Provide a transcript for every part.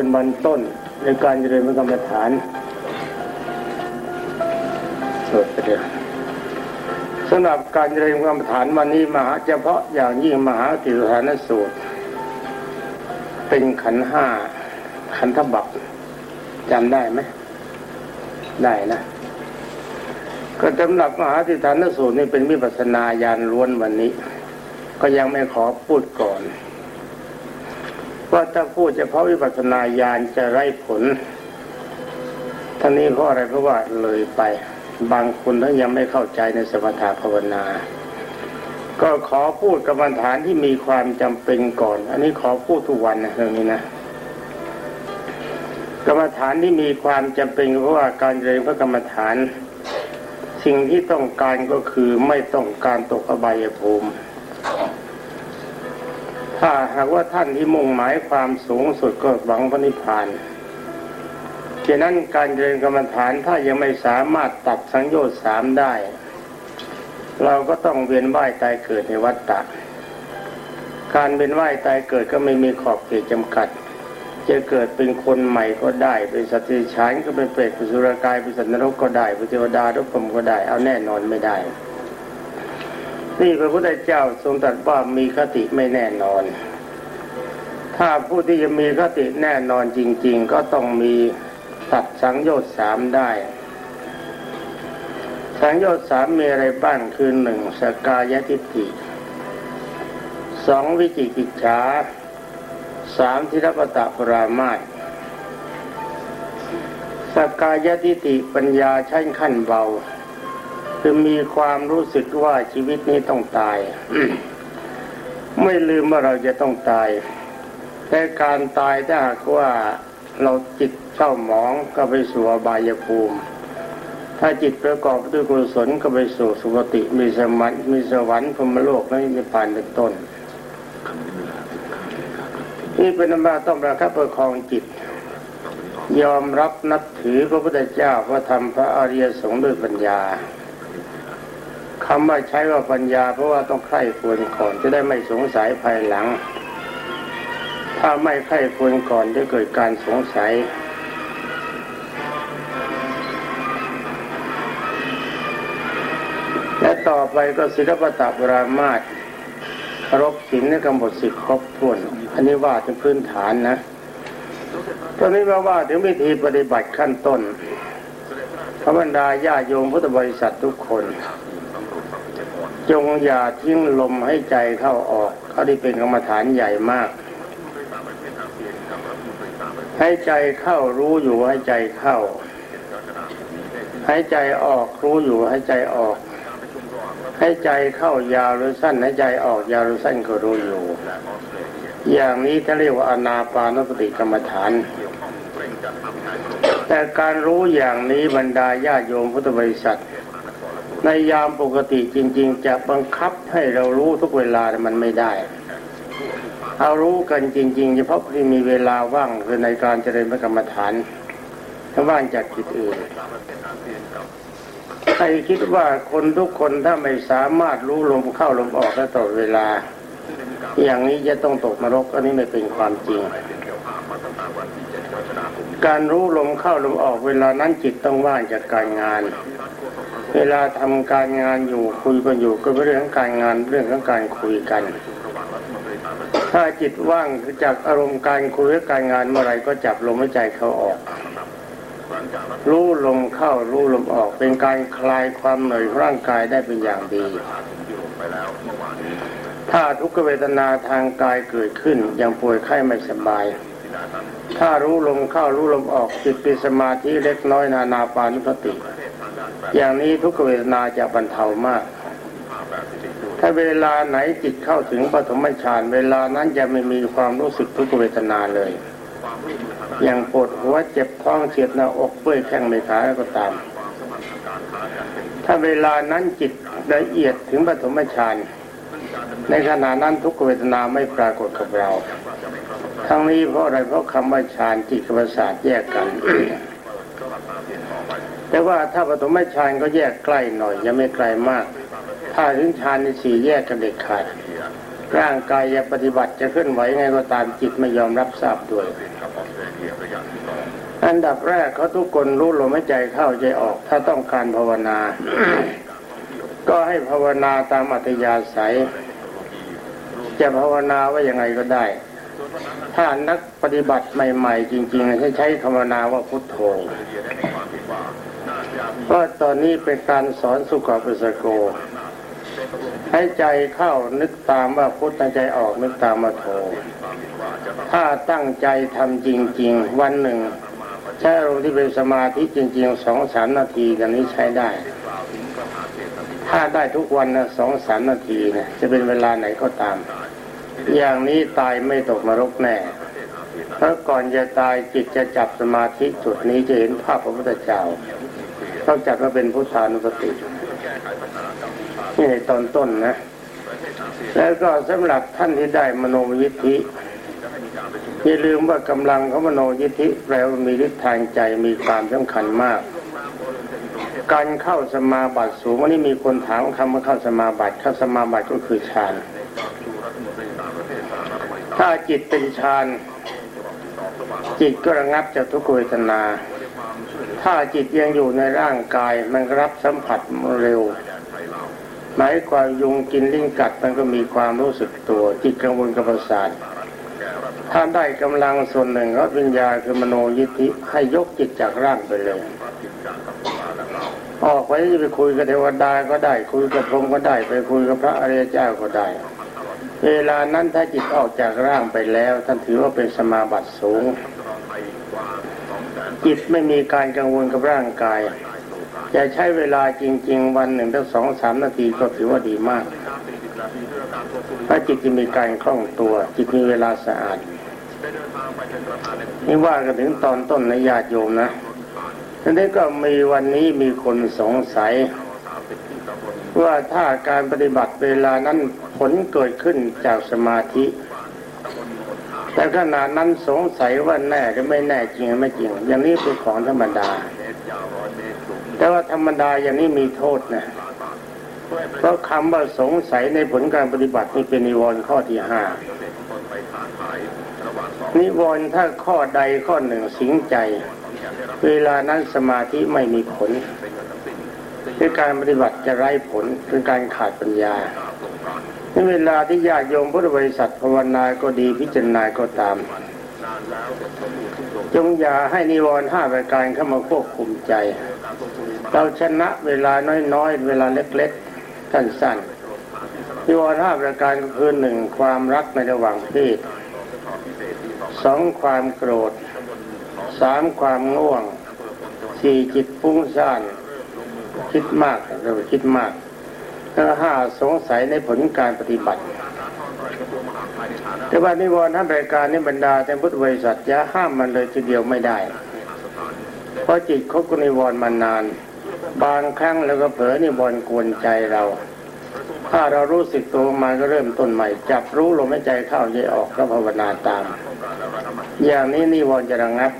เป็นวันต้นในการเจริญพระกรรมฐานสดไปเดียวสำหรับการเจริญกรรมฐานวันนี้มหาเฉพาะอย่างยิ่งมหาติสานสูตร เป็นขันห้าขันธบัพจำได้ไหมได้นะก็สำหรับมหาติฐานสูตรนี่เป็นวิปัสนาญาณล้วนวันนี้ ก็ยังไม่ขอพูดก่อน ว่าถ้าพูดเฉพาะวิปัสสนาญาณจะไร้ผลท่านี้เพราะอะไรเพราะว่าเลยไป บางคนท่านยังไม่เข้าใจในสมถะภาวนา ก็ขอพูดกรรมฐานที่มีความจำเป็นก่อน อันนี้ขอพูดทุกวันนะเรื่องนี้นะกรรมฐานที่มีความจำเป็นเพราะว่าการเรียนพระกรรมฐาน สิ่งที่ต้องการก็คือไม่ต้องการตกอบายภูมิ หากว่าท่านที่มุ่งหมายความสูงสุดก็หวังพระนิพพานฉะนั้นการเรียนกรรมฐานถ้ายังไม่สามารถตัดสังโยชน์สามได้ เราก็ต้องเวียนว่ายตายเกิดในวัฏฏะการเวียนว่ายตายเกิดก็ไม่มีขอบเขตจำกัด จะเกิดเป็นคนใหม่ก็ได้ เป็นสติฉานก็เป็นเปรตเป็นสุรกายเป็นสัตว์นรกก็ได้เป็นเทวดาทุกพรมก็ได้ เอาแน่นอนไม่ได้ นี่พระพุทธเจ้าทรงตรัสว่ามีคติไม่แน่นอน ถ้าผู้ที่จะมีคติแน่นอนจริง ๆ ก็ต้องมีตัดสังโยชน์สามได้ สังโยชน์สามมีอะไรบ้างคือหนึ่งสกายทิฏฐิสองวิจิกิจฉาสามทิรปตะปรามาตสกายทิฏฐิปัญญาชั้นขั้นเบา คือมีความรู้สึกว่าชีวิตนี้ต้องตาย ไม่ลืมว่าเราจะต้องตาย แต่การตายถ้าหากว่าเราจิตเศร้าหมองก็ไปสู่อบายภูมิ ถ้าจิตประกอบด้วยกุศลก็ไปสู่สุคติมีสมัมีสวรรค์พรมโลกและนิพพานเป็นต้น นี่เป็นธรรมะต้องประคับประคองจิต ยอมรับนับถือพระพุทธเจ้าพระธรรมพระอริยสงฆ์ด้วยปัญญาคำว่าใช้ว่าปัญญาเพราะว่าต้องใคร่ควรก่อนจะได้ไม่สงสัยภายหลัง ถ้าไม่ใคร่ควรก่อนจะเกิดการสงสัย และต่อไปก็ศิลปตปรามาตรบศิลในกำหนดสิครบถ้วน อันนี้ว่าเป็นพื้นฐานนะ ตอนนี้มาว่าถึงวิธีปฏิบัติขั้นต้นพระบรรดาญาโยมพุทธบริษัททุกคน จงอย่าทิ้งลมให้ใจเข้าออกเขาได้เป็นกรรมฐานใหญ่มาก ให้ใจเข้ารู้อยู่ให้ใจเข้าให้ใจออกรู้อยู่ให้ใจออกให้ใจเข้ายาวหรือสั้นให้ใจออกยาวหรือสั้นก็รู้อยู่ อย่างนี้ถ้าเรียกว่าอนาปานสติกรรมฐาน แต่การรู้อย่างนี้บรรดาญาโยมพุทธบริษัท ในยามปกติจริง ๆ จะบังคับให้เรารู้ทุกเวลามันไม่ได้ เอารู้กันจริงๆเฉพาะที่มีเวลาว่างคือในการเจริญพระกรรมฐานถ้าว่างจากกิจอื่นใครคิดว่าคนทุกคนถ้าไม่สามารถรู้ลมเข้าลมออกได้ตลอดเวลา อย่างนี้จะต้องตกนรกอันนี้ไม่เป็นความจริง การรู้ลมเข้าลมออกเวลานั้นจิตต้องว่างจากการงาน เวลาทำการงานอยู่คุยกันอยู่ก็เป็นเรื่องของการงานเรื่องของการคุยกัน ถ้าจิตว่างจากอารมณ์การคุยการงานเมื่อไรก็จับลมหายใจเขาออก รู้ลมเข้ารู้ลมออกเป็นการคลายความเหนื่อยร่างกายได้เป็นอย่างดีถ้าทุกขเวทนาทางกายเกิดขึ้นอย่างป่วยไข้ไม่สบาย ถ้ารู้ลมเข้ารู้ลมออกจิตเป็นสมาธิเล็กน้อยนานาปานุสติ อย่างนี้ทุกขเวทนาจะบรรเทามาก ถ้าเวลาไหนจิตเข้าถึงปฐมฌานเวลานั้นจะไม่มีความรู้สึกทุกขเวทนาเลย อย่างปวดหัวเจ็บท้องเสียดหน้าอกเปื่อยแข้งไม่ขาก็ตาม ถ้าเวลานั้นจิตละเอียดถึงปฐมฌานในขณะนั้นทุกเวทนาไม่ปรากฏกับเรา ทั้งนี้เพราะอะไรเพราะคำว่าฌานจิตกับประสาทแยกกัน แต่ว่าถ้าปฐมฌานก็แยกใกล้หน่อยยังไม่ไกลมาก ถ้าถึงฌานในสี่แยกกันเด็ดขาดร่างกายจะปฏิบัติจะเคลื่อนไหวไงก็ตามจิตไม่ยอมรับทราบด้วย อันดับแรกเขาทุกคนรู้ลมหายใจเข้าใจออก ถ้าต้องการภาวนา ก็ให้ภาวนาตามอัธยาศัย จะภาวนาว่ายังไงก็ได้ ถ้านักปฏิบัติใหม่ ๆ จริงๆให้ใช้ภาวนาว่าพุทโธเพราะตอนนี้เป็นการสอนสุขปัสสโก ให้ใจเข้านึกตามว่าพุทธใจออกนึกตามว่าโธถ้าตั้งใจทำจริง ๆ วันหนึ่งใช้อารมณ์ที่เป็นสมาธิจริงๆสองสามนาทีกันนี้ใช้ได้ ถ้าได้ทุกวันนะสองสามนาทีเนี่ยจะเป็นเวลาไหนก็ตาม อย่างนี้ตายไม่ตกนรกแน่เพราะก่อนจะตายจิตจะจับสมาธิจุดนี้จะเห็นภาพพระพุทธเจ้าต้องจัดว่าเป็นพุทธานุสติ นี่ในตอนต้นนะ แล้วก็สำหรับท่านที่ได้มโนยิทธิอย่าลืมว่ากำลังของมโนยิทธิแปลว่ามีฤทธิ์ทางใจมีความสำคัญมาก การเข้าสมาบัติสูงวันนี้มีคนถามคำว่าเข้าสมาบัติเข้าสมาบัติก็คือฌานถ้าจิตเป็นฌานจิตก็ระงับจากทุกขเวทนา ถ้าจิตยังอยู่ในร่างกายมันรับสัมผัสเร็ว หมายความยุงกินลิ้นกัดมันก็มีความรู้สึกตัว จิตกังวลกับประสาทถ้าได้กำลังส่วนหนึ่งก็วิญญาคือมโนยิทธิให้ยกจิตจากร่างไปเลย ออกไปจะไปคุยกับเทวดาก็ได้ คุยกับพรหมก็ได้ ไปคุยกับพระอริยเจ้าก็ได้ เวลานั้นถ้าจิตออกจากร่างไปแล้วท่านถือว่าเป็นสมาบัติสูง จิตไม่มีการกังวลกับร่างกาย จะใช้เวลาจริง ๆ วันหนึ่งตั้งสองสามนาทีก็ถือว่าดีมากถ้าจิตจะมีการคล่องตัว จิตมีเวลาสะอาดนี่ว่ากันถึงตอนต้นในญาติโยมนะทีนี้ก็มีวันนี้มีคนสงสัย ว่าถ้าการปฏิบัติเวลานั้นผลเกิดขึ้นจากสมาธิ แต่ขณะนั้นสงสัยว่าแน่หรือไม่แน่จริงไม่จริง อย่างนี้เป็นของธรรมดา แต่ว่าธรรมดาอย่างนี้มีโทษนะเพราะคำว่าสงสัยในผลการปฏิบัตินี่เป็นนิวรณ์ข้อที่ห้านิวรณ์ถ้าข้อใดข้อหนึ่งสิงใจ เวลานั้นสมาธิไม่มีผลด้วยการปฏิบัติจะไร้ผลเป็นการขาดปัญญาในเวลาที่ญาติโยมพุทธบริษัทภาวนาก็ดีพิจารณาก็ตาม จงอย่าให้นิวรณ์ห้าประการเข้ามาควบคุมใจ เราชนะเวลาน้อยๆ เวลาเล็กๆสั้นๆนิวรห้าประการก็คือหนึ่งความรักในระหว่างเพศสองความโกรธสามความง่วงสี่จิตฟุ้งซ่านคิดมากเราคิดมากแล้วห้าสงสัยในผลการปฏิบัติ แต่ว่านิวรณ์ห้ารายการนี้บรรดาแต่พุทธบริษัทจะห้ามมันเลยทีเดียวไม่ได้ เพราะจิตคบกับนิวรณ์มานาน บางครั้งแล้วก็เผลอนิวรณ์กวนใจเรา ถ้าเรารู้สึกตัวมาก็เริ่มต้นใหม่ จับรู้ลมหายใจเข้าใจออกก็ภาวนาตาม อย่างนี้นิวรณ์จะระงับ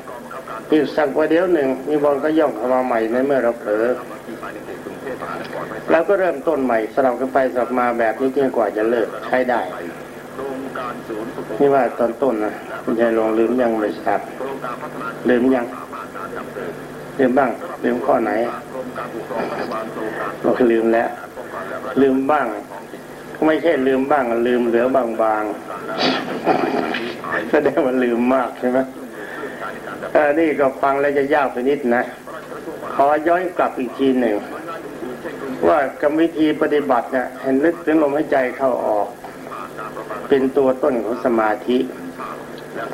อีกสักวันเดียวหนึ่งนิวรณ์ก็ย่องเข้ามาใหม่ในเมื่อเราเผลอเราก็เริ่มต้นใหม่สลับกันไปสลับมาแบบนี้จนกว่าจะเลิกใช้ได้นี่ว่าตอนต้นนะคุณยายลงลืมยังไม่ทราบลืมยัง ลืมบ้าง ลืมข้อไหนบอกลืมแล้ว ลืมบ้าง ไม่ใช่ลืมบ้าง ลืมเหลือบางบางแสดงว่าลืมมากใช่ไหมอนี่ก็ฟังแล้วจะยากไปนิดนะ ขอย้อนกลับอีกทีหนึ่ง ว่ากรรมวิธีปฏิบัติเนี่ยเห็นนึกถึงลมหายใจเข้าออก เป็นตัวต้นของสมาธิ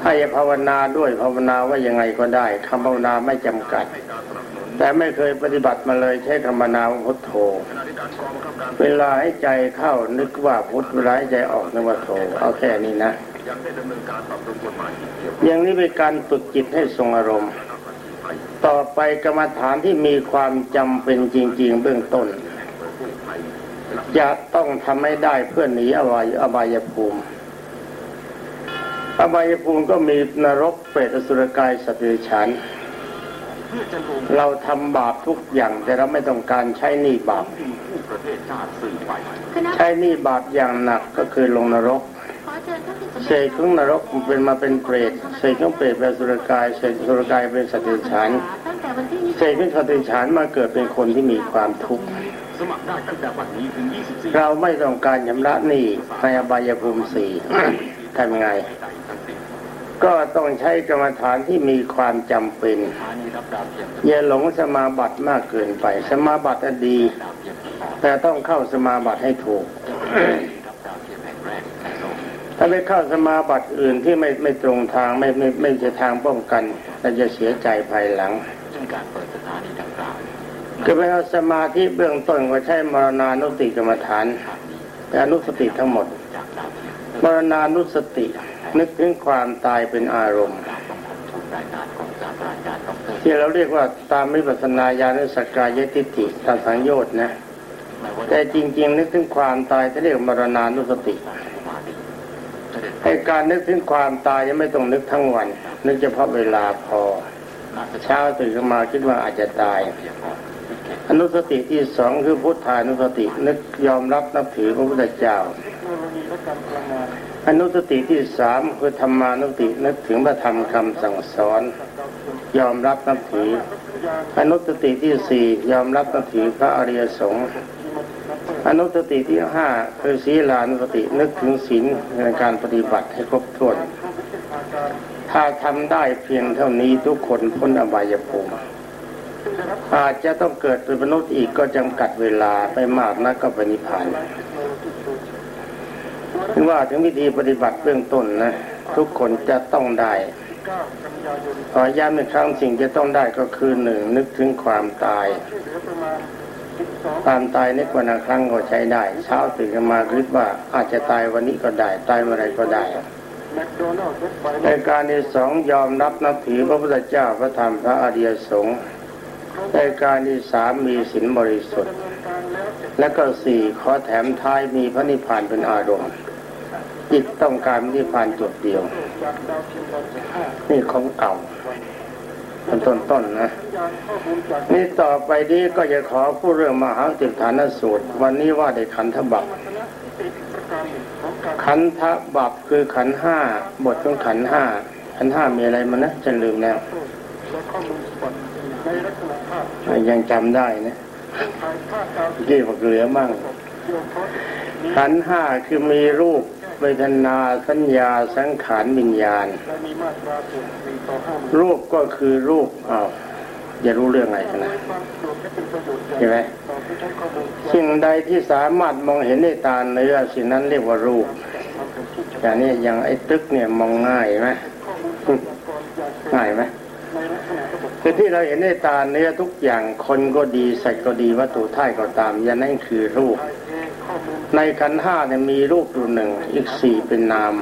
ถ้าจะภาวนาด้วยภาวนาว่ายังไงก็ได้คำภาวนาไม่จำกัด แต่ไม่เคยปฏิบัติมาเลยใช้คำภาวนาพุทโธ เวลาให้ใจเข้านึกว่าพุทเวลาให้ใจออกนึกว่าโธเอาแค่นี้นะอย่างนี้เป็นการฝึกจิตให้ทรงอารมณ์ ต่อไปกรรมฐานที่มีความจำเป็นจริง ๆ เบื้องต้น จะต้องทำให้ได้เพื่อหนีอบายอบายภูมิอบายภูมิก็มีนรกเปรตอสุรกายสัตว์เดรัจฉาน เพื่อจะลงเราทำบาปทุกอย่างแต่เราไม่ต้องการใช้หนี้บาปดีผู้ประเทศชาติสื่อไปคณะใช้หนี้บาปอย่างหนักก็คือลงนรกขอเชิญท่านที่สมเศษของนรกมันเป็นมาเป็นเปรตเศษของเปรตเป็นสุรกายเศษสุรกายเป็นสัตว์เดรัจฉานตั้งแต่วันที่เศษของสัตว์เดรัจฉานมาเกิดเป็นคนที่มีความทุกข์สมัครได้ตั้งแต่วันนี้ถึง24เราไม่ต้องการชำระหนี้ในอบายภูมิสี่ทำไงใดทั้งสิ้น ก็ต้องใช้กรรมฐานที่มีความจำเป็นภายในรับดาวเทียมอย่าหลงสมาบัติมากเกินไป สมาบัติอะดีดาวเทียมที่สองแต่ต้องเข้าสมาบัติให้ถูกรับดาวเทียมแห่งแรกในโลกถ้าไปเข้าสมาบัติอื่นที่ไม่ไม่ตรงทางไม่ไม่ไม่ใช่ทางป้องกันเราจะเสียใจภายหลังซึ่งการเปิดสถานีดังกล่าวคือไปเอาสมาธิเบื้องต้นก็ใช้มรณานุสติกรรมฐานทางนี้เป็นอนุสติทั้งหมดจากดาวเทียมมรณานุสติ นึกถึงความตายเป็นอารมณ์การต้องขอบคุณรายงานของศาสตราจารย์ดรที่เราเรียกว่าตามวิปัสสนาญาณสกกายทิฏฐิตามสังโยชน์นะแม้ว่าแต่จริง ๆ นึกถึงความตายจะเรียกมรณานุสติมาดีเสด็จให้การนึกถึงความตายยังไม่ต้องนึกทั้งวัน นึกเฉพาะเวลาพอนาฏเช้าตื่นขึ้นมาคิดว่าอาจจะตายเพียงพอพิเศษอนุสติที่สองคือพุทธานุสตินึกยอมรับนับถือพระพุทธเจ้า อนุสติที่สามคือธรรมานุสตินึกถึงพระธรรมคำสั่งสอน ยอมรับนับถือ อนุสติที่สี่ยอมรับนับถือพระอริยสงฆ์อนุสติที่ห้าคือศีลานุสตินึกถึงศีลในการปฏิบัติให้ครบถ้วน ถ้าทำได้เพียงเท่านี้ทุกคนพ้นอบายภูมิอาจจะต้องเกิดเป็นมนุษย์อีกก็จำกัดเวลาไปมากนักก็ไปนิพพาน ถึงว่าถึงวิธีปฏิบัติเบื้องต้นนะทุกคนจะต้องได้ขอย้ำอีกครั้งสิ่งจะต้องได้ก็คือหนึ่งนึกถึงความตาย ความตายนึกวันละครั้งก็ใช้ได้ เช้าตื่นขึ้นมาคิดว่าอาจจะตายวันนี้ก็ได้ ตายเมื่อไรก็ได้ในการที่สองยอมรับนับถือพระพุทธเจ้าพระธรรมพระอริยสงฆ์ในการที่สามมีศีลบริสุทธิ์ และก็สี่ขอแถมท้ายมีพระนิพพานเป็นอารมณ์ จิตต้องการนิพพานจุดเดียว นี่ของเก่าเป็นต้นต้นนะ นี่ต่อไปนี้ก็จะขอพูดเรื่องมหาติฐานสูตร วันนี้ว่าในขันธบัพขันธบัพคือขันห้าบทของขันห้าขันห้ามีอะไรมานะฉันลืมแล้วยังจำได้นะเมื่อกี้บอกเหลือมั่งขันห้าคือมีรูป เวทนาสัญญาสังขารวิญญาณ รูปก็คือรูปอ้าวอย่ารู้เรื่องอะไรกันนะใช่ไหมสิ่งใดที่สามารถมองเห็นในตาเนื้อสิ่งนั้นเรียกว่ารูปอย่างนี้อย่างไอ้ตึกเนี่ยมองง่ายไหมง่ายไหมคือที่เราเห็นในตาเนื้อทุกอย่างคนก็ดีสัตว์ก็ดีวัตถุท่ายก็ตามอย่างนั้นคือรูป ในขันห้าเนี่ยมีรูปอยู่หนึ่ง อีกสี่เป็นนาม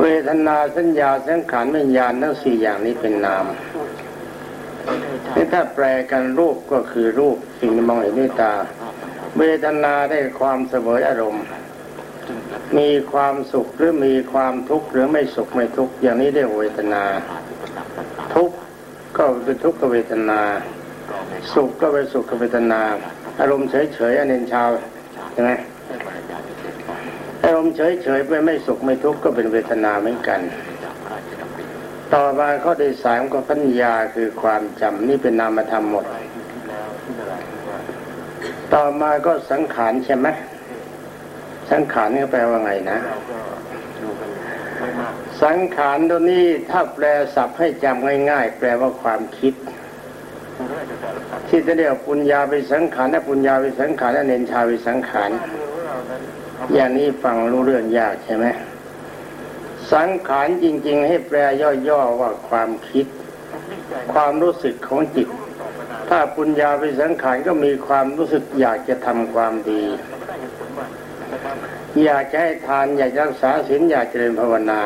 เวทนาสัญญาสังขารวิญญาณทั้งสี่อย่างนี้เป็นนามนี่ถ้าแปลกันรูปก็คือรูปสิ่งที่มองเห็นด้วยตา เวทนาได้ความเสวยอารมณ์ มีความสุขหรือมีความทุกข์หรือไม่สุขไม่ทุกข์อย่างนี้เรียกเวทนา ทุกข์ก็เป็นทุกขเวทนา สุขก็เป็นสุขเวทนา อารมณ์เฉยๆอันเนนชาวใช่ไหมอารมณ์เฉยๆไปไม่สุขไม่ทุกข์ก็เป็นเวทนาเหมือนกัน ต่อมาข้อที่สามก็ปัญญาคือความจำนี่เป็นนามธรรมหมด ต่อมาก็สังขารใช่ไหมสังขารนี่แปลว่าไงนะ สังขารตัวนี้ถ้าแปลศัพท์ให้จำง่าย ๆ แปลว่าความคิด ที่จะเรียกปุญญาไปสังขารและปุญญาไปสังขารและเนนชาไปสังขารอย่างนี้ฟังรู้เรื่องยากใช่ไหมสังขารจริง ๆ ให้แปลย่อๆว่าความคิด ความรู้สึกของจิต ถ้าปุญญาไปสังขารก็มีความรู้สึกอยากจะทำความดี อยากจะให้ทานอยากจะรักษาศีลอยากเจริญภาวนา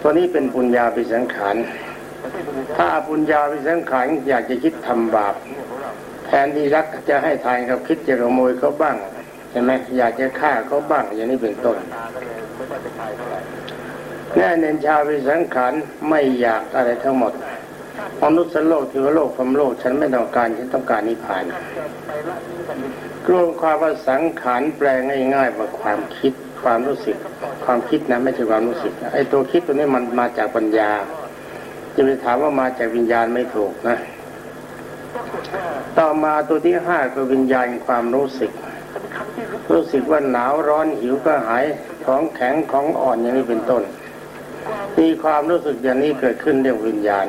ตัวนี้เป็นปุญญาไปสังขาร ถ้าปุญญาไปสังขารอยากจะคิดทำบาปแทนที่รักจะให้ทานกับคิดจะขโมยเขาบ้างใช่ไหมอยากจะฆ่าเขาบ้างอย่างนี้เป็นต้นแน่เน้นชาววิสังขารไม่อยากอะไรทั้งหมดมนุษย์โลกเทวโลกพรมโลกฉันไม่ต้องการฉันต้องการนิพพานรวมความว่าสังขารแปลง่ายๆว่าความคิดความรู้สึก ความคิดนะไม่ใช่ความรู้สึกไอ้ตัวคิดตัวนี้มันมาจากปัญญา จะไปถามว่ามาจากวิญญาณไม่ถูกนะ ต่อมาตัวที่ห้าคือวิญญาณความรู้สึก รู้สึกว่าหนาวร้อนหิวก็หายของแข็งของอ่อนอย่างนี้เป็นต้น มีความรู้สึกอย่างนี้เกิดขึ้นเรียกวิญญาณ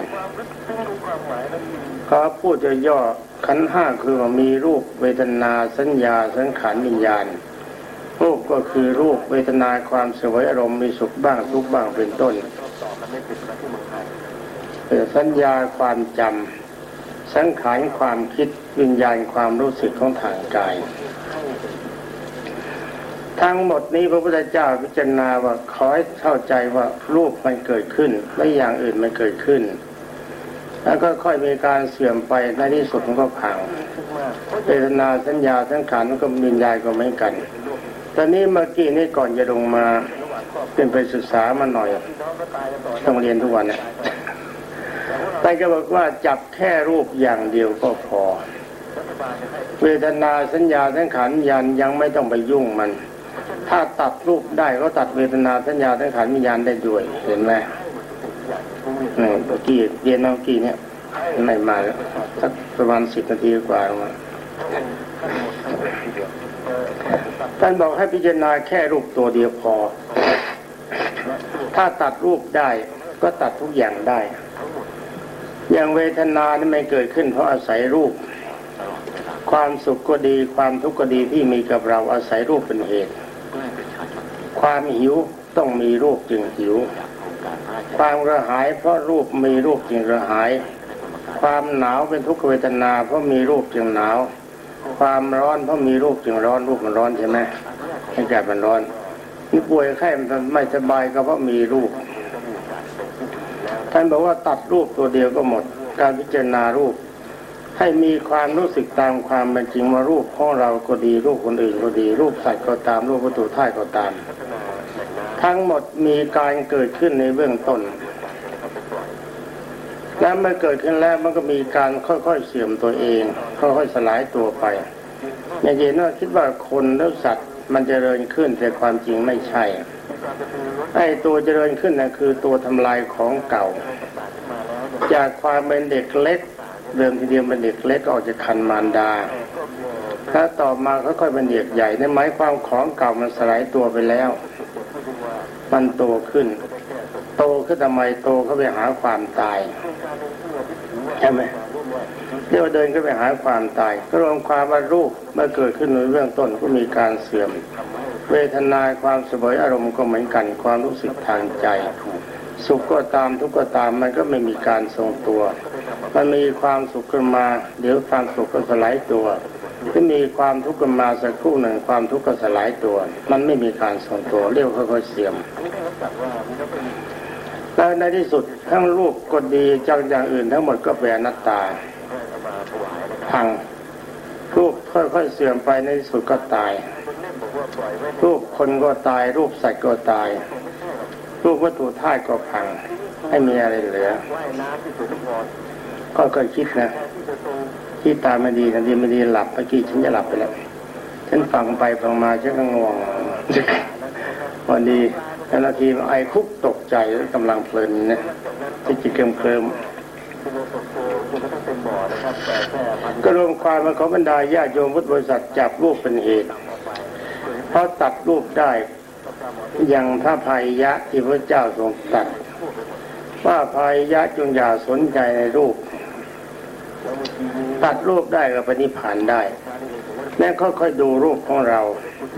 เขาพูดจะย่อๆขันห้าคือว่ามีรูปเวทนาสัญญาสังขารวิญญาณรูปก็คือรูปเวทนาความสวยอารมณ์มีสุขบ้างทุกข์บ้างเป็นต้น เป็นสัญญาความจำสังขารความคิดวิญญาณความรู้สึกของทางกาย ทั้งหมดนี้พระพุทธเจ้าพิจารณาว่าขอให้เข้าใจว่ารูปมันเกิดขึ้นและอย่างอื่นมันเกิดขึ้น แล้วก็ค่อยมีการเสื่อมไปในที่สุดมันก็พังเวทนาสัญญาสังขารมันก็วิญญาณก็เหมือนกันตอนนี้เมื่อกี้นี่ก่อนจะลงมาเป็นไปศึกษามาหน่อยต้องเรียนทุกวันเนี่ย แต่ก็บอกว่าจับแค่รูปอย่างเดียวก็พอ เวทนาสัญญาสังขารวิญญาณยังไม่ต้องไปยุ่งมัน ถ้าตัดรูปได้ก็ตัดเวทนาสัญญาสังขารวิญญาณได้ด้วย เห็นไหมนี่เมื่อกี้เรียนเมื่อกี้เนี่ยไม่มาแล้วสักประมาณสิบนาทีกว่ามาท่านบอกให้พิจารณาแค่รูปตัวเดียวพอ ถ้าตัดรูปได้ก็ตัดทุกอย่างได้ อย่างเวทนานี่ไม่เกิดขึ้นเพราะอาศัยรูป ความสุขก็ดีความทุกข์ก็ดีที่มีกับเราอาศัยรูปเป็นเหตุ ความหิวต้องมีรูปจึงหิว ความกระหายเพราะรูปมีรูปจึงกระหาย ความหนาวเป็นทุกขเวทนา เพราะมีรูปจึงหนาว ความร้อนเพราะมีรูปจึงร้อนรูปมันร้อนใช่ไหมอากาศมันร้อนนี่ป่วยไข้ไม่สบายก็เพราะมีรูป ท่านบอกว่าตัดรูปตัวเดียวก็หมด การพิจารณารูป ให้มีความรู้สึกตามความเป็นจริงว่ารูปของเราก็ดีรูปคนอื่นก็ดีรูปสัตว์ก็ตามรูปวัตถุท่ายก็ตาม ทั้งหมดมีการเกิดขึ้นในเบื้องต้นและเมื่อเกิดขึ้นแล้วมันก็มีการค่อยๆเสื่อมตัวเอง ค่อยๆสลายตัวไปอย่างเย็นว่าคิดว่าคนและสัตว์มันจเจริญขึ้นแต่ความจริงไม่ใช่ ไอ้ตัวเจริญขึ้นนะคือตัวทำลายของเก่า จากความเป็นเด็กเล็กเดิมทีเดียวเป็นเด็กเล็กออกจากคันมารดา ถ้าต่อมาค่อยๆเป็นเด็กใหญ่ในหมายความของเก่ามันสลายตัวไปแล้ว มันโตขึ้น โตขึ้นทำไมโตเขาไปหาความตายใช่ไหมเรียกว่าเดินก็ไปหาความตาย ก็รวมความว่ารูปเมื่อเกิดขึ้นในเบื้องต้นก็มีการเสื่อม เวทนาความสบายอารมณ์ก็เหมือนกันความรู้สึกทางใจ สุขก็ตามทุกข์ก็ตามมันก็ไม่มีการทรงตัว มันมีความสุขขึ้นมา เดี๋ยวความสุขก็สลายตัวที่มีความทุกข์ขึ้นมาสักครู่หนึ่งความทุกข์ก็สลายตัว มันไม่มีการทรงตัวเรียกค่อยๆเสื่อมแล้วในที่สุดทั้งรูปก็ดีจากอย่างอื่นทั้งหมดก็เป็นอนัตตาพังรูปค่อยๆเสื่อมไปในที่สุดก็ตาย รูปคนก็ตาย รูปสัตว์ก็ตาย รูปวัตถุธาตุก็พังไม่มีอะไรเหลือ ก็เคยคิดนะที่ตาไม่ดีนะดีไม่ดีหลับเมื่อกี้ฉันจะหลับไปแล้วฉันฟังไปฟังมาฉันก็ง่วงวันดีแต่ละทีไอ้คุกตกใจแล้วกำลังเพลินนะที่จิตเกิมเคลิมก็รวมความมาของบรรดาญาโยมพุทธบริษัทจับรูปเป็นเหตุ เพราะตัดรูปได้ อย่างพระภัยยะที่พระเจ้าทรงตัดว่าภัยยะจงอย่าสนใจในรูป ตัดรูปได้ก็ปฏิพานได้แม่ค่อยๆดูรูปของเรา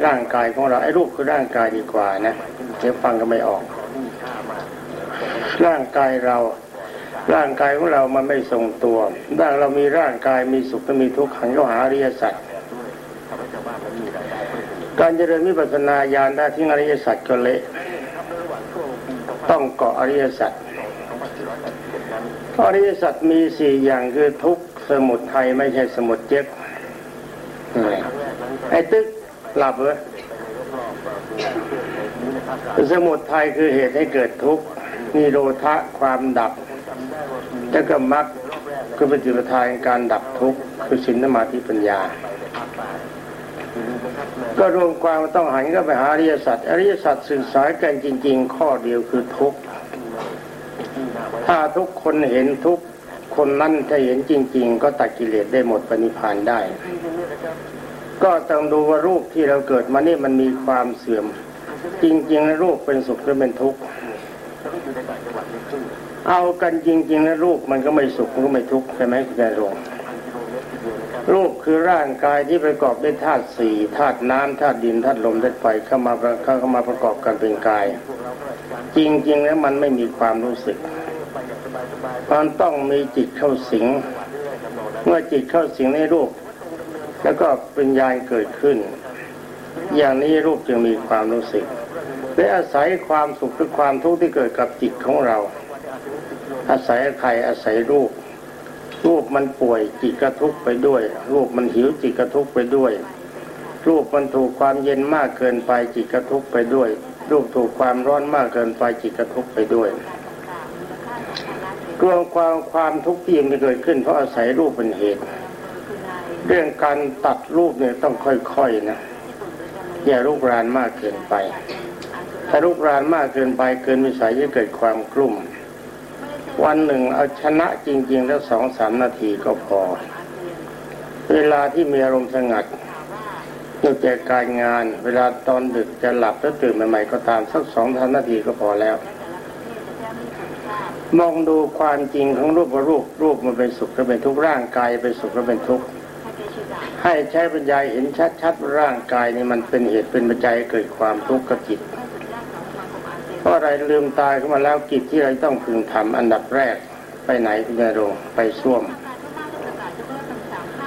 ร่างกายของเราไอ้รูปคือร่างกายดีกว่านะเดี๋ยวฟังก็ไม่ออก ร่างกายเรา ร่างกายของเรามันไม่ทรงตัวร่างเรามีร่างกายมีสุขมีทุกข์ขันก็หาอริยสัจ การเจริญวิปัสสนาญาณได้ทิ้งอริยสัจก็เละต้องเกาะอริยสัจอริยสัจมีสี่อย่างคือทุกข์สมุทัยไม่ใช่สมุทเจ็บไอ้ตึกหลับเลยสมุทัยคือเหตุให้เกิดทุกข์นิโรธะความดับ แล้วก็มรรคคือปฏิปทาแห่งการดับทุกข์คือสินสมาธิปัญญา ก็รวมความต้องหันก็ไปหาอริยสัจอริยสัจสื่อสารกันจริง ๆ ข้อเดียวคือทุกข์ถ้าทุกคนเห็นทุกคนนั้นถ้าเห็นจริง ๆ ก็ตัดกิเลสได้หมดปณิพานได้ ก็ต้องดูว่ารูปที่เราเกิดมานี่มันมีความเสื่อม จริงๆแล้วรูปเป็นสุขหรือเป็นทุกข์เอากันจริงๆแล้วรูปมันก็ไม่สุขมันก็ไม่ทุกข์ใช่ไหมคุณนายรงค์ รูปคือร่างกายที่ประกอบด้วยธาตุสี่ธาตุน้ำธาตุดินธาตุลมธาตุไฟเข้ามาเข้ามาประกอบกันเป็นกาย จริง ๆ แล้วมันไม่มีความรู้สึกมันต้องมีจิตเข้าสิง เมื่อจิตเข้าสิงในรูป แล้วก็เป็นญาณเกิดขึ้น อย่างนี้รูปจึงมีความรู้สึกและอาศัยความสุขหรือความทุกข์ที่เกิดกับจิตของเรา อาศัยใครอาศัยรูป รูปมันป่วยจิตกระทุกไปด้วยรูปมันหิวจิตกระทุกไปด้วยรูปมันถูกความเย็นมากเกินไปจิตกระทุกไปด้วยรูปถูกความร้อนมากเกินไปจิตกระทุกไปด้วยรวมความความทุกข์ที่มันเกิดขึ้นเพราะอาศัยรูปเป็นเหตุ เรื่องการตัดรูปเนี่ยต้องค่อยๆนะอย่าลุกรานมากเกินไป ถ้าลุกรานมากเกินไปเกินวิสัยจะเกิดความกลุ่ม วันหนึ่งเอาชนะจริง ๆ แล้วสองสามนาทีก็พอ เวลาที่มีอารมณ์สงัดนอกจากการงาน เวลาตอนดึกจะหลับแล้วตื่นใหม่ๆก็ตามสักสองสามนาทีก็พอแล้ว มองดูความจริงของรูปว่ารูปรูปมันเป็นสุขหรือเป็นทุกข์ร่างกายเป็นสุขหรือเป็นทุกข์ให้ใช้ปัญญาเห็นชัดๆร่างกายนี่มันเป็นเหตุเป็นปัจจัยเกิดความทุกข์กับจิต ราะอะไรลืมตายขึ้นมาแล้วกิจที่เราต้องพึงทำอันดับแรกไปไหนคุณยายรงไปส้วม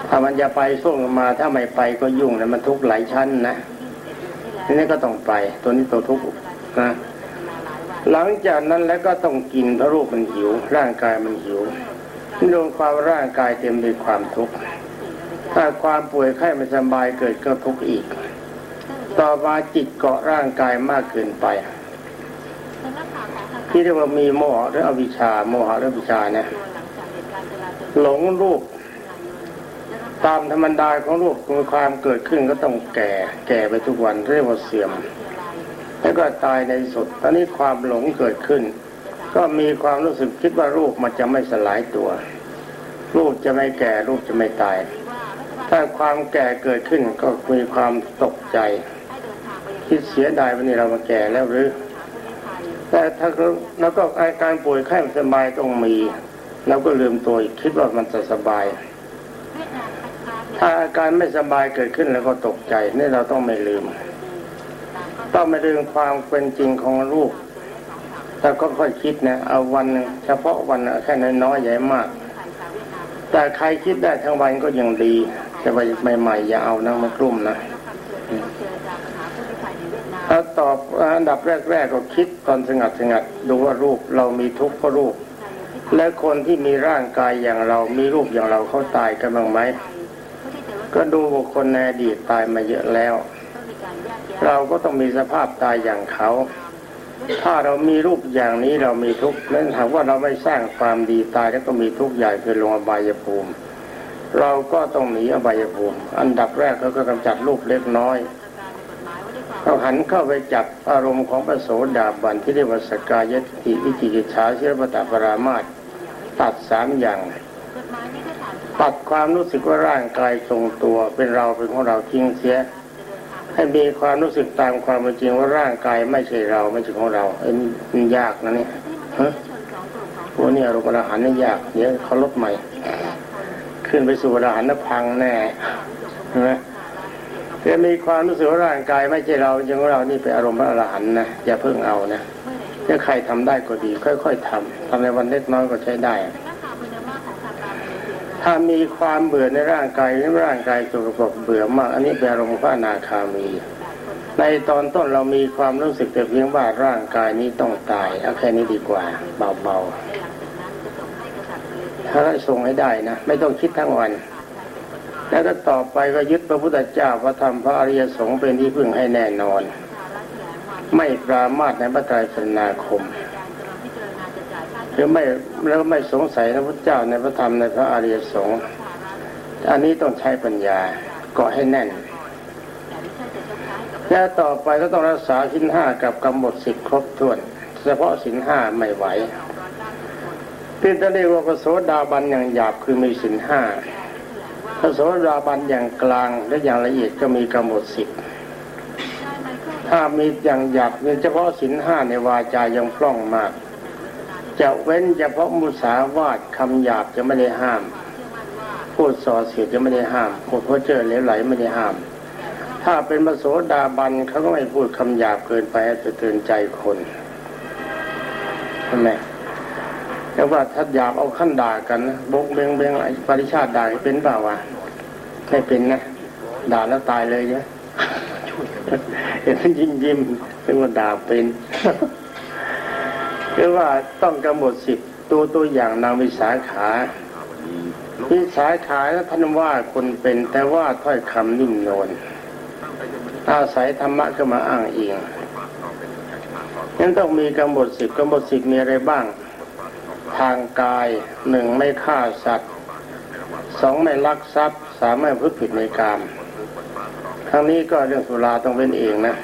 ถ้ามันจะไปส้วมมาถ้าไม่ไปก็ยุ่งนะมันทุกข์หลายชั้นนะทีนี้ก็ต้องไป ตัวนี้ตัวทุกข์นะหลังจากนั้นแล้วก็ต้องกินเพราะรูปมันหิว ร่างกายมันหิวรวมความร่างกายเต็มด้วยความทุกข์ถ้าความป่วยไข้ไม่สบายเกิดก็ทุกข์อีก ต่อมาจิตเกาะร่างกายมากเกินไป ที่เรียกว่ามีโมหะหรืออวิชชาโมหะหรืออวิชชาเนี่ยหลงรูป ตามธรรมดาของรูปมีความเกิดขึ้นก็ต้องแก่ แก่ไปทุกวันเรียกว่าเสื่อม แล้วก็ตายในสุดตอนนี้ความหลงเกิดขึ้น ก็มีความรู้สึกคิดว่ารูปมันจะไม่สลายตัว รูปจะไม่แก่รูปจะไม่ตาย ถ้าความแก่เกิดขึ้นก็มีความตกใจ คิดเสียดายวันนี้เรามาแก่แล้วหรือ แต่ถ้าแล้วก็อาการป่วยไข้ไม่สบายต้องมี แล้วก็ลืมตัวคิดว่ามันจะสบาย ถ้าอาการไม่สบายเกิดขึ้นแล้วก็ตกใจนี่เราต้องไม่ลืม ต้องไม่ลืมความเป็นจริงของรูปแต่ก็ค่อยคิดนะเอาวันเฉพาะวันแค่น้อยๆใหญ่มาก แต่ใครคิดได้ทั้งวันก็ยังดี แต่ว่าใหม่ๆอย่าเอานะมากลุ่มนะ ถ้าตอบอันดับแรกๆก็คิดตอนสงัดสงัดดูว่ารูปเรามีทุกข์เพราะรูป และคนที่มีร่างกายอย่างเรามีรูปอย่างเราเขาตายกันบ้างไหมก็ดูบุคคลในอดีตตายมาเยอะแล้ว เราก็ต้องมีสภาพตายอย่างเขา ถ้าเรามีรูปอย่างนี้เรามีทุกข์นั้นหากว่าเราไม่สร้างความดีตายแล้วก็มีทุกข์ใหญ่คือลงอบายภูมิ เราก็ต้องหนีอบายภูมิ อันดับแรกเราก็กำจัดรูปเล็กน้อย เราหันเข้าไปจับอารมณ์ของพระโสดาบันที่เรียกว่าสกายติวิจิกิจฉาเชื่อปตปรามาตตัดสามอย่างตัดความรู้สึกว่าร่างกายทรงตัวเป็นเราเป็นของเราทิ้งเสีย ให้มีความรู้สึกตามความเป็นจริงว่าร่างกายไม่ใช่เราไม่ใช่ของเราไอ้นี่มันยากนะเนี่ยฮะพวกนี้อารมณ์อรหันนี่ยากเดี๋ยวเขาลดใหม่ ขึ้นไปสู่อรหันต์พังแน่ใช่ไหม จะมีความรู้สึกว่าร่างกายไม่ใช่เราอย่างเรานี่เป็นอารมณ์พระอรหันต์นะอย่าเพิ่งเอานะถ้าใครทำได้ก็ดี ค่อย ๆทำทำในวันเล็กน้อยก็ใช้ได้ ถ้ามีความเบื่อในร่างกายในร่างกายสกปรกเบื่อมาก อันนี้เป็นอารมณ์พระนาคามี ในตอนต้นเรามีความรู้สึกแต่เพียงว่าร่างกายนี้ต้องตายเอาแค่นี้ดีกว่า เบาๆถ้าส่งให้ได้นะ ไม่ต้องคิดทั้งวัน แล้วก็ต่อไปก็ยึดพระพุทธเจ้าพระธรรมพระอริยสงฆ์เป็นที่พึ่งให้แน่นอน ไม่ปรามาสในพระไตรสรณาคมหรือไม่แล้วไม่สงสัยในพระเจ้าในพระธรรมในพระอริยสงฆ์อันนี้ต้องใช้ปัญญาเกาะให้แน่น และต่อไปก็ต้องรักษาสินห้ากับกำหนดสิทธิครบถ้วน เฉพาะสินห้าไม่ไหวที่จะเรียกว่าโสดาบันอย่างหยาบคือมีสินห้า พระโสดาบันอย่างกลางและอย่างละเอียดก็มีกำหนดสิทธิ์ถ้ามีอย่างหยาบเฉพาะสินห้าในวาจายังพร่องมาก จะเว้นเฉพาะมุสาวาทคำหยาบจะไม่ได้ห้าม พูดส่อเสียดจะไม่ได้ห้ามพูดเพ้อเจ้อเหลวไหลไม่ได้ห้าม ถ้าเป็นมโสดาบันเขาก็ไม่พูดคำหยาบเกินไปจะเตือนใจคนใช่ไหม แต่ว่าถ้าหยาบเอาขั้นด่ากันนะบกเบงเบงไอ้ปริชาติด่าเป็นเปล่าวะไม่เป็นนะด่าแล้วตายเลยเนี่ยเห็นยิ้มยิ้มเป็นว่าด่าเป็นคือว่าต้องกำหนดสิบตัวตัวอย่างนางวิสาขาวิสาขาแล้วท่านว่าคนเป็นแต่ว่าถ้อยคำนิ่มนวลอาศัยธรรมะก็มาอ้างอิงนั้นต้องมีกำหนดสิบกำหนดสิบมีอะไรบ้าง ทางกายหนึ่งไม่ฆ่าสัตว์สองไม่ลักทรัพย์สามไม่พูดผิดในกามทั้งนี้ก็เรื่องสุราต้องเป็นเองนะ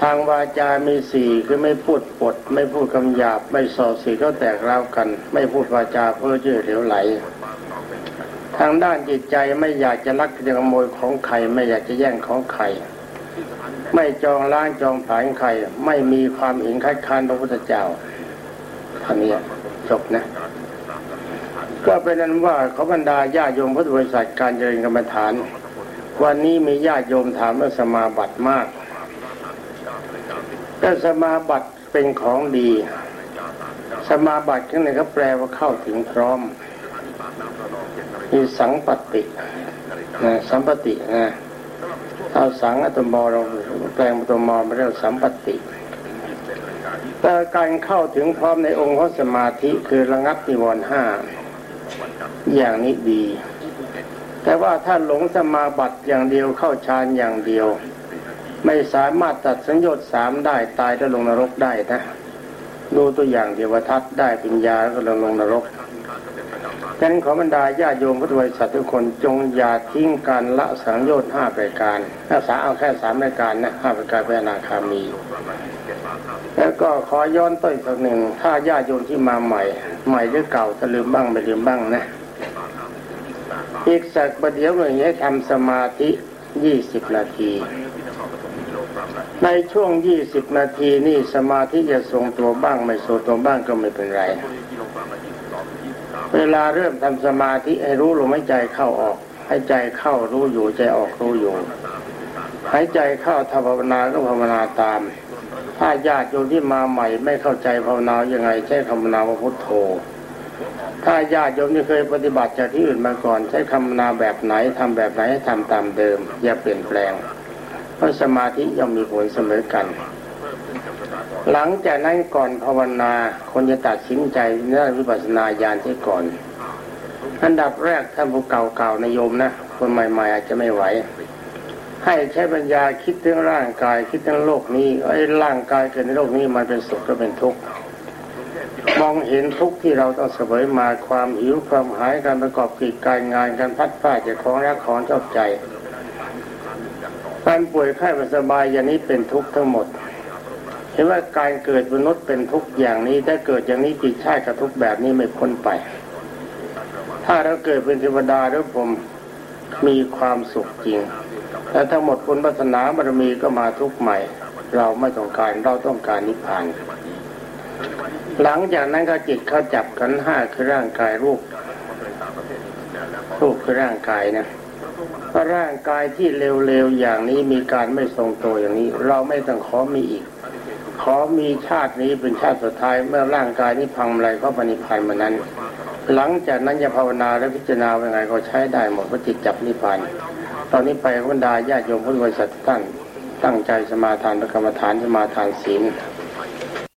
ทางวาจา มีสี่คือไม่พูดปด ไม่พูดคำหยาบ ไม่ส่อสีก็แตกร้าวกัน ไม่พูดวาจาเพ้อเจ้อเหลวไหล ทางด้านจิตใจไม่อยากจะลักจะขโมยของใครไม่อยากจะแย่งของใครไม่จองล้างจองผาญใคร ไม่มีความเห็นคัดค้านพระพุทธเจ้าท่านี้ จบนะก็เป็นนั้นว่าเขาบรรดาญาโยมพุทธบริษัทการเจริญกรรมฐาน วันนี้มีญาโยมถามเรื่องสมาบัติมากก็สมาบัติเป็นของดี สมาบัติข้างในเขาแปลว่าเข้าถึงพร้อมมีสังปตินะสัมปตินะเอาสังอัตมอเราแปลงอัตมอมาเรียกสัมปติ แต่การเข้าถึงพร้อมในองค์พระสมาธิคือระงับนิวรณ์ห้าอย่างนี้ดี แต่ว่าถ้าหลงสมาบัติอย่างเดียวเข้าฌานอย่างเดียว ไม่สามารถตัดสัญญาสามได้ตายแล้วลงนรกได้นะ ดูตัวอย่างเดียวทัศได้ปัญญาแล้วก็ลงลงนรก ฉะนั้นขอบรรดาญาโยมพุทธบริษัททุกคนจงอย่าทิ้งการละสังโยชน์ห้าประการรักษาเอาแค่สามรายการนะห้าประการเป็นอนาคามี แล้วก็ขอย้อนต้นสักหนึ่ง ถ้าญาติโยมที่มาใหม่ ใหม่หรือเก่าจะลืมบ้างไม่ลืมบ้างนะ อีกสักประเดี๋ยวหนึ่งให้ทำสมาธิยี่สิบนาที ในช่วงยี่สิบนาทีนี่สมาธิจะทรงตัวบ้างไม่ทรงตัวบ้างก็ไม่เป็นไร เวลาเริ่มทำสมาธิให้รู้ลมหายใจเข้าออกให้ใจเข้ารู้อยู่ใจออกรู้อยู่หายใจเข้าทำภาวนาก็ภาวนาตาม ถ้าญาติโยมที่มาใหม่ ไม่เข้าใจภาวนายังไง ใช้คำนาว่าพุทโธ ถ้าญาติโยมที่เคยปฏิบัติจากที่อื่นมาก่อน ใช้คำนาแบบไหนทำแบบไหนให้ทำตามเดิม อย่าเปลี่ยนแปลง เพราะสมาธิย่อมมีผลเสมอกัน หลังจากนั้นก่อนภาวนาคนจะตัดสินใจเรื่องวิปัสสนาญาณที่ก่อน อันดับแรกท่านผู้เก่าๆนายโยมนะ คนใหม่ ๆ อาจจะไม่ไหว ให้ใช้ปัญญาคิดถึงร่างกายคิดถึงโลกนี้ไอ้ร่างกายเกิดในโลกนี้มันเป็นสุขก็เป็นทุกข์มองเห็นทุกข์ที่เราต้องเสวยมาความหิวความหายการประกอบกิจการงานการพัดผ้าจากของรักของชอบใจการป่วยไข้ไม่สบายอย่างนี้เป็นทุกข์ทั้งหมด เห็นว่าการเกิดมนุษย์เป็นทุกอย่างนี้ ถ้าเกิดอย่างนี้จิตชาติกับทุกแบบนี้ไม่พ้นไป ถ้าเราเกิดเป็นเทวดาแล้วผมมีความสุขจริงแต่ทั้งหมดบุญปัสนาบารมีก็มาทุกข์ใหม่ เราไม่ต้องการเราต้องการนิพพาน หลังจากนั้นก็จิตเขาจับกันห้าคือร่างกายรูปรูปคือร่างกายนะราะร่างกายที่เร็วๆอย่างนี้มีการไม่ทรงตัวอย่างนี้ เราไม่ต้องขอมีอีก ขอมีชาตินี้เป็นชาติสุดท้ายเมื่อร่างกายนี้พังอะไรก็ปณิพันธ์มันนั้น หลังจากนั้นจะภาวนาและพิจารณาเป็นไงก็ใช้ได้หมดเพราะจิตจับนิพพานตอนนี้ไปบรรดาญาติโยมพุทธบริษัทท่านตั้งใจสมาทานพระกรรมฐานสมาทานศีล